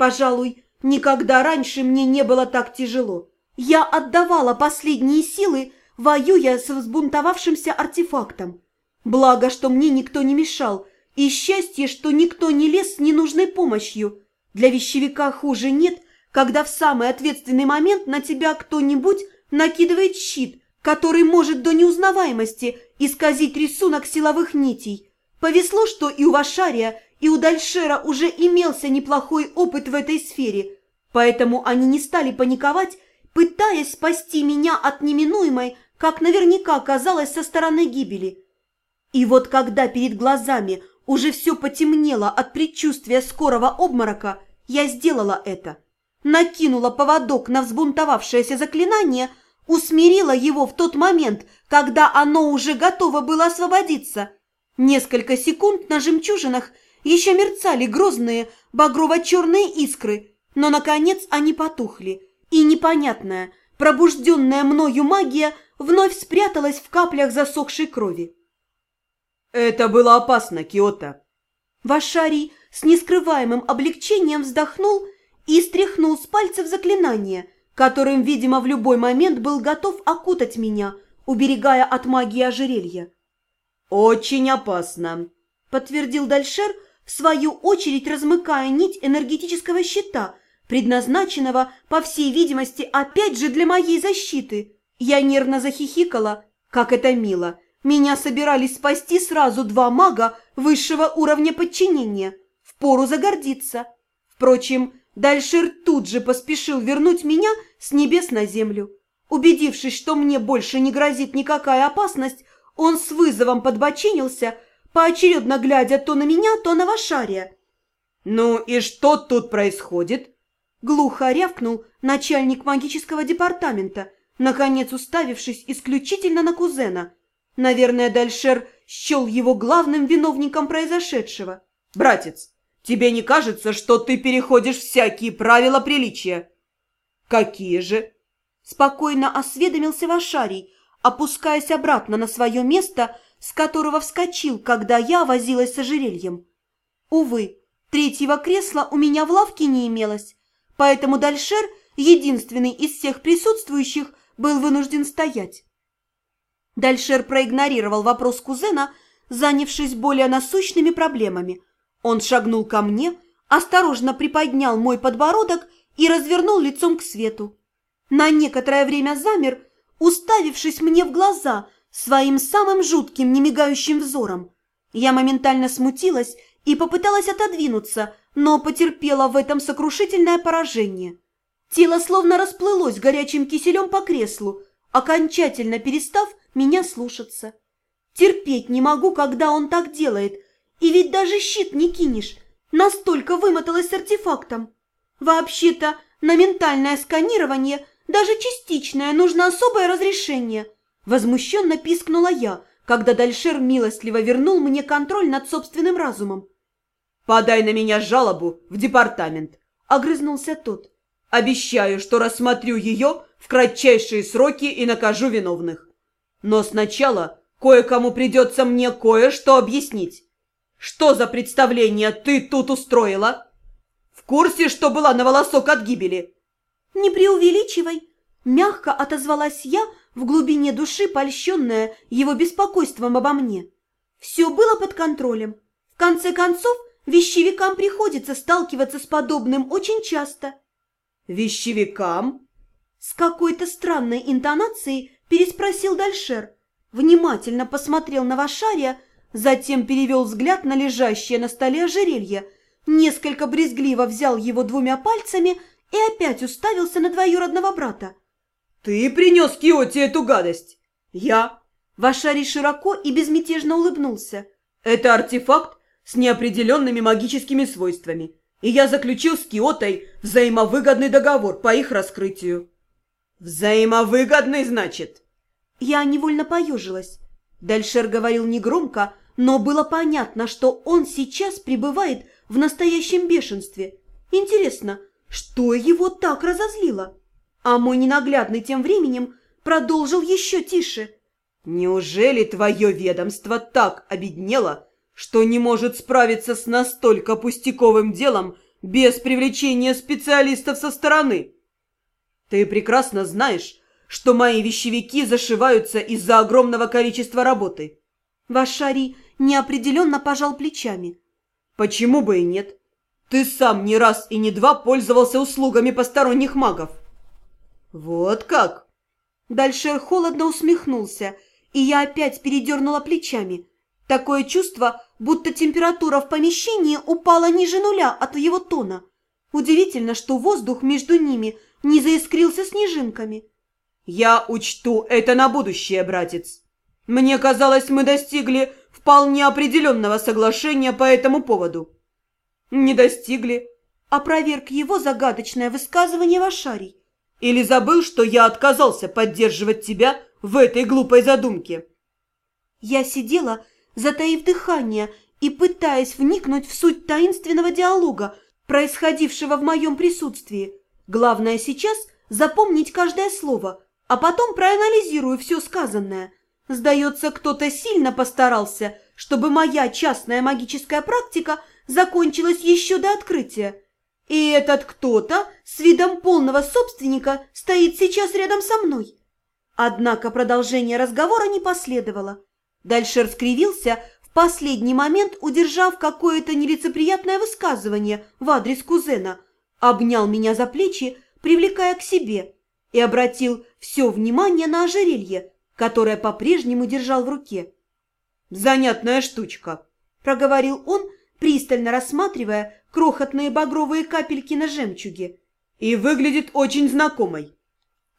Пожалуй, никогда раньше мне не было так тяжело. Я отдавала последние силы, воюя с взбунтовавшимся артефактом. Благо, что мне никто не мешал, и счастье, что никто не лез с ненужной помощью. Для вещевика хуже нет, когда в самый ответственный момент на тебя кто-нибудь накидывает щит, который может до неузнаваемости исказить рисунок силовых нитей. Повезло, что и у Вашария, и у Дальшера уже имелся неплохой опыт в этой сфере, поэтому они не стали паниковать, пытаясь спасти меня от неминуемой, как наверняка казалось со стороны гибели. И вот когда перед глазами уже все потемнело от предчувствия скорого обморока, я сделала это. Накинула поводок на взбунтовавшееся заклинание, усмирила его в тот момент, когда оно уже готово было освободиться. Несколько секунд на жемчужинах еще мерцали грозные багрово-черные искры, но, наконец, они потухли, и непонятная, пробужденная мною магия вновь спряталась в каплях засохшей крови. «Это было опасно, Киота!» Вашарий с нескрываемым облегчением вздохнул и стряхнул с пальцев заклинание, которым, видимо, в любой момент был готов окутать меня, уберегая от магии ожерелья. «Очень опасно», — подтвердил Дальшер, в свою очередь размыкая нить энергетического щита, предназначенного, по всей видимости, опять же для моей защиты. Я нервно захихикала, как это мило — меня собирались спасти сразу два мага высшего уровня подчинения. Впору загордиться. Впрочем, Дальшир тут же поспешил вернуть меня с небес на землю. Убедившись, что мне больше не грозит никакая опасность, он с вызовом подбочинился, поочередно глядя то на меня, то на Вашария. «Ну и что тут происходит?» Глухо рявкнул начальник магического департамента, наконец уставившись исключительно на кузена – Наверное, Дальшер счел его главным виновником произошедшего. «Братец, тебе не кажется, что ты переходишь всякие правила приличия?» «Какие же?» Спокойно осведомился Вашарий, опускаясь обратно на свое место, с которого вскочил, когда я возилась с ожерельем. Увы, третьего кресла у меня в лавке не имелось, поэтому Дальшер, единственный из всех присутствующих, был вынужден стоять. Дальшер проигнорировал вопрос кузена, занявшись более насущными проблемами. Он шагнул ко мне, осторожно приподнял мой подбородок и развернул лицом к свету. На некоторое время замер, уставившись мне в глаза своим самым жутким немигающим взором. Я моментально смутилась и попыталась отодвинуться, но потерпела в этом сокрушительное поражение. Тело словно расплылось горячим киселем по креслу, окончательно перестав меня слушаться. Терпеть не могу, когда он так делает, и ведь даже щит не кинешь, настолько вымоталась артефактом. Вообще-то на ментальное сканирование, даже частичное, нужно особое разрешение. Возмущенно пискнула я, когда Дальшер милостливо вернул мне контроль над собственным разумом. «Подай на меня жалобу в департамент», — огрызнулся тот. «Обещаю, что рассмотрю ее в кратчайшие сроки и накажу виновных. Но сначала кое-кому придется мне кое-что объяснить. Что за представление ты тут устроила? В курсе, что была на волосок от гибели? Не преувеличивай. Мягко отозвалась я, в глубине души польщенная его беспокойством обо мне. Все было под контролем. В конце концов, вещевикам приходится сталкиваться с подобным очень часто. Вещевикам? С какой-то странной интонацией переспросил Дальшер, внимательно посмотрел на Вашария, затем перевел взгляд на лежащее на столе ожерелье, несколько брезгливо взял его двумя пальцами и опять уставился на двоюродного брата. «Ты принес Киоте эту гадость?» «Я». Вашарий широко и безмятежно улыбнулся. «Это артефакт с неопределенными магическими свойствами, и я заключил с Киотой взаимовыгодный договор по их раскрытию». «Взаимовыгодный, значит?» Я невольно поежилась. Дальшер говорил негромко, но было понятно, что он сейчас пребывает в настоящем бешенстве. Интересно, что его так разозлило? А мой ненаглядный тем временем продолжил еще тише. «Неужели твое ведомство так обеднело, что не может справиться с настолько пустяковым делом, без привлечения специалистов со стороны. Ты прекрасно знаешь, что мои вещевики зашиваются из-за огромного количества работы. Вашари неопределенно пожал плечами. Почему бы и нет? Ты сам не раз и не два пользовался услугами посторонних магов. Вот как? Дальше холодно усмехнулся, и я опять передернула плечами. Такое чувство, будто температура в помещении упала ниже нуля от его тона. Удивительно, что воздух между ними не заискрился снежинками. «Я учту это на будущее, братец. Мне казалось, мы достигли вполне определенного соглашения по этому поводу». «Не достигли», — опроверг его загадочное высказывание Вашарий. Или забыл, что я отказался поддерживать тебя в этой глупой задумке?» Я сидела, затаив дыхание и пытаясь вникнуть в суть таинственного диалога, происходившего в моем присутствии. Главное сейчас запомнить каждое слово, а потом проанализирую все сказанное. Сдается, кто-то сильно постарался, чтобы моя частная магическая практика закончилась еще до открытия. И этот кто-то с видом полного собственника стоит сейчас рядом со мной. Однако продолжение разговора не последовало. Дальше скривился, в последний момент удержав какое-то нелицеприятное высказывание в адрес кузена, обнял меня за плечи, привлекая к себе, и обратил все внимание на ожерелье, которое по-прежнему держал в руке. «Занятная штучка», – проговорил он, пристально рассматривая крохотные багровые капельки на жемчуге. И выглядит очень знакомой.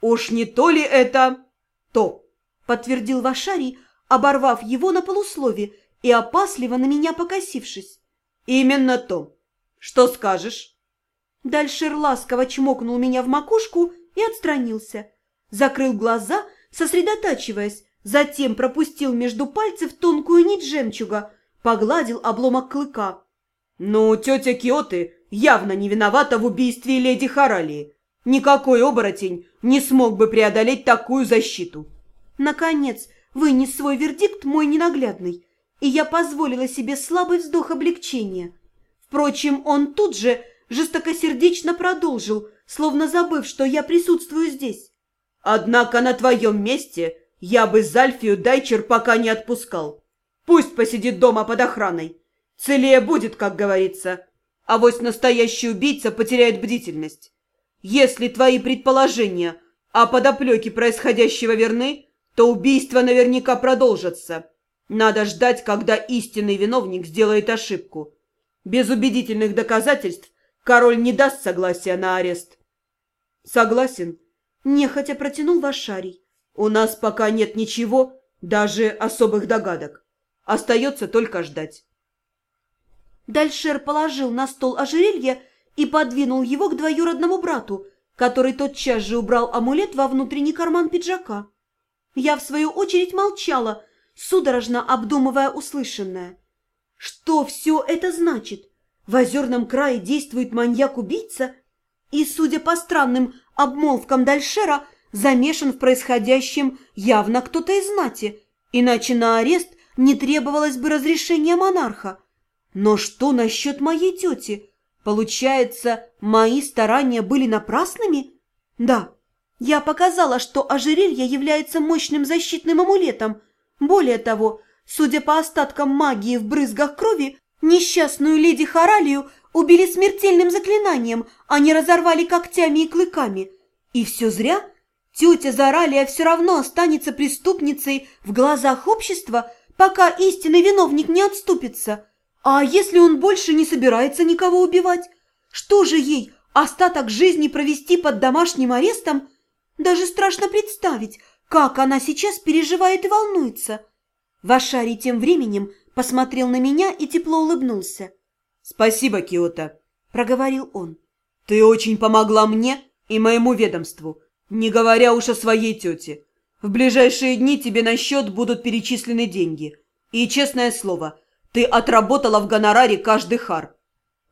Уж не то ли это то, подтвердил Вашарий, оборвав его на полуслове и опасливо на меня покосившись. Именно то. Что скажешь? Дальше ласково чмокнул меня в макушку и отстранился. Закрыл глаза, сосредотачиваясь, затем пропустил между пальцев тонкую нить жемчуга, погладил обломок клыка. Но тетя Киоты явно не виновата в убийстве леди Харалии. Никакой оборотень не смог бы преодолеть такую защиту. Наконец, вынес свой вердикт мой ненаглядный, и я позволила себе слабый вздох облегчения. Впрочем, он тут же жестокосердечно продолжил, словно забыв, что я присутствую здесь. Однако на твоем месте я бы Зальфию Дайчер пока не отпускал. Пусть посидит дома под охраной. Целее будет, как говорится. А вось настоящий убийца потеряет бдительность. Если твои предположения о подоплеке происходящего верны, то убийства наверняка продолжатся. Надо ждать, когда истинный виновник сделает ошибку. Без убедительных доказательств король не даст согласия на арест. Согласен. Нехотя протянул Вашарий. У нас пока нет ничего, даже особых догадок. Остается только ждать. Дальшер положил на стол ожерелье и подвинул его к двоюродному брату, который тотчас же убрал амулет во внутренний карман пиджака. Я, в свою очередь, молчала, судорожно обдумывая услышанное. Что все это значит? В озерном крае действует маньяк-убийца? И, судя по странным обмолвкам Дальшера, замешан в происходящем явно кто-то из знати, иначе на арест не требовалось бы разрешения монарха. Но что насчет моей тети? Получается, мои старания были напрасными? Да, я показала, что ожерелье является мощным защитным амулетом. Более того, судя по остаткам магии в брызгах крови, несчастную леди Харалию убили смертельным заклинанием, а не разорвали когтями и клыками. И все зря. Тетя Заралия все равно останется преступницей в глазах общества, пока истинный виновник не отступится. А если он больше не собирается никого убивать? Что же ей, остаток жизни провести под домашним арестом? Даже страшно представить, как она сейчас переживает и волнуется. Вашари тем временем посмотрел на меня и тепло улыбнулся. «Спасибо, Киота», — проговорил он. «Ты очень помогла мне и моему ведомству, не говоря уж о своей тете. В ближайшие дни тебе на счет будут перечислены деньги. И, честное слово, — ты отработала в гонораре каждый хар.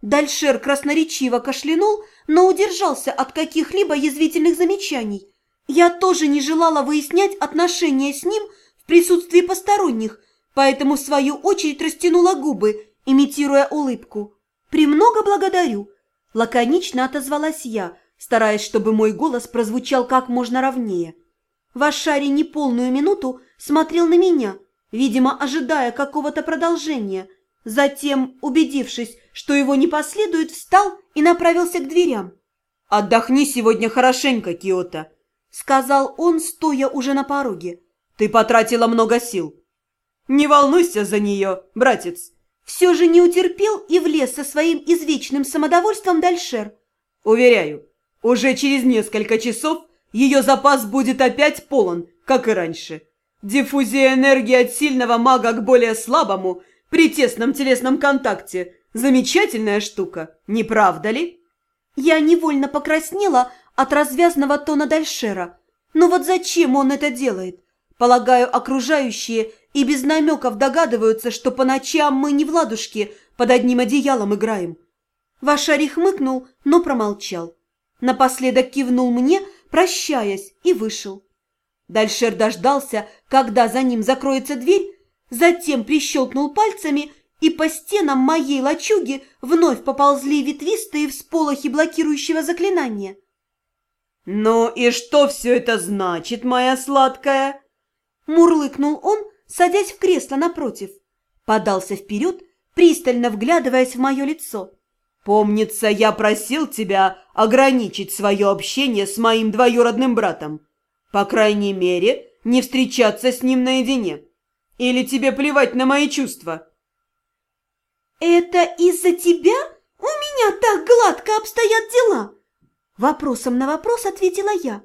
Дальшер красноречиво кашлянул, но удержался от каких-либо язвительных замечаний. Я тоже не желала выяснять отношения с ним в присутствии посторонних, поэтому в свою очередь растянула губы, имитируя улыбку. «Премного благодарю. Лаконично отозвалась я, стараясь, чтобы мой голос прозвучал как можно ровнее. Вашари неполную минуту смотрел на меня, видимо, ожидая какого-то продолжения. Затем, убедившись, что его не последует, встал и направился к дверям. «Отдохни сегодня хорошенько, Киота», — сказал он, стоя уже на пороге. «Ты потратила много сил. Не волнуйся за нее, братец». Все же не утерпел и влез со своим извечным самодовольством Дальшер. «Уверяю, уже через несколько часов ее запас будет опять полон, как и раньше. Диффузия энергии от сильного мага к более слабому при тесном телесном контакте – замечательная штука, не правда ли?» Я невольно покраснела от развязного тона Дальшера. Но вот зачем он это делает? Полагаю, окружающие и без намеков догадываются, что по ночам мы не в ладушке под одним одеялом играем. Вашарий хмыкнул, но промолчал. Напоследок кивнул мне, прощаясь, и вышел. Дальшер дождался, когда за ним закроется дверь, затем прищелкнул пальцами и по стенам моей лачуги вновь поползли ветвистые всполохи блокирующего заклинания. «Ну и что все это значит, моя сладкая?» Мурлыкнул он, садясь в кресло напротив. Подался вперед, пристально вглядываясь в мое лицо. «Помнится, я просил тебя ограничить свое общение с моим двоюродным братом. По крайней мере, не встречаться с ним наедине. Или тебе плевать на мои чувства?» «Это из-за тебя у меня так гладко обстоят дела?» Вопросом на вопрос ответила я.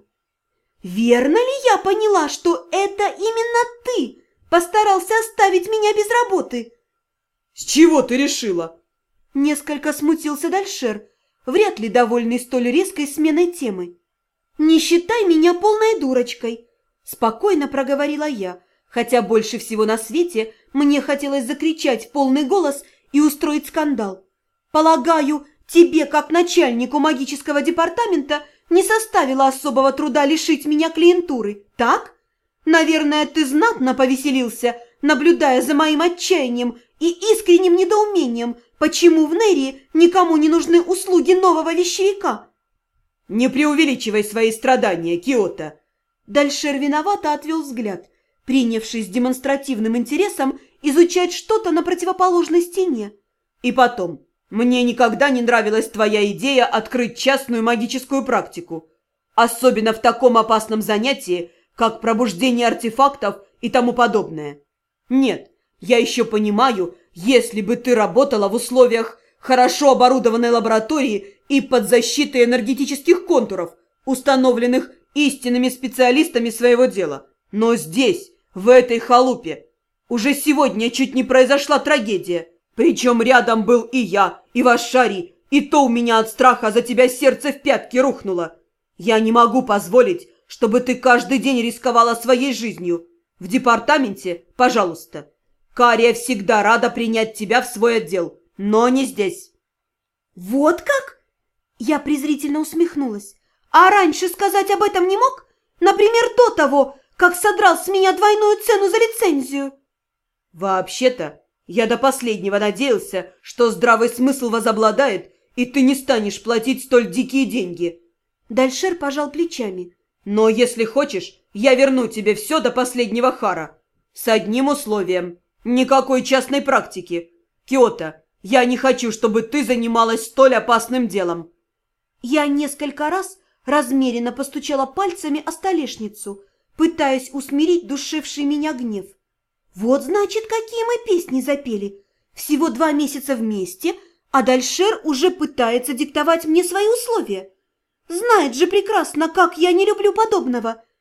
«Верно ли я поняла, что это именно ты постарался оставить меня без работы?» «С чего ты решила?» Несколько смутился Дальшер, вряд ли довольный столь резкой сменой темы. «Не считай меня полной дурочкой», – спокойно проговорила я, хотя больше всего на свете мне хотелось закричать в полный голос и устроить скандал. Полагаю, тебе, как начальнику магического департамента, не составило особого труда лишить меня клиентуры, так? Наверное, ты знатно повеселился, наблюдая за моим отчаянием и искренним недоумением, почему в Нерии никому не нужны услуги нового вещевика. Не преувеличивай свои страдания, Киота. Дальшер виновато отвел взгляд, принявшись демонстративным интересом изучать что-то на противоположной стене. И потом, мне никогда не нравилась твоя идея открыть частную магическую практику, особенно в таком опасном занятии, как пробуждение артефактов и тому подобное. Нет, я еще понимаю, если бы ты работала в условиях хорошо оборудованной лаборатории и под защитой энергетических контуров, установленных истинными специалистами своего дела. Но здесь, в этой халупе, уже сегодня чуть не произошла трагедия. Причем рядом был и я, и ваш Шари, и то у меня от страха за тебя сердце в пятки рухнуло. Я не могу позволить, чтобы ты каждый день рисковала своей жизнью. В департаменте, пожалуйста. Кария всегда рада принять тебя в свой отдел, но не здесь. Вот как? Я презрительно усмехнулась. А раньше сказать об этом не мог? Например, до того, как содрал с меня двойную цену за лицензию. Вообще-то, я до последнего надеялся, что здравый смысл возобладает, и ты не станешь платить столь дикие деньги. Дальшер пожал плечами. Но если хочешь, я верну тебе все до последнего хара. С одним условием. Никакой частной практики. Киото, я не хочу, чтобы ты занималась столь опасным делом. Я несколько раз размеренно постучала пальцами о столешницу, пытаясь усмирить душивший меня гнев. Вот, значит, какие мы песни запели. Всего два месяца вместе, а Дальшер уже пытается диктовать мне свои условия. Знает же прекрасно, как я не люблю подобного.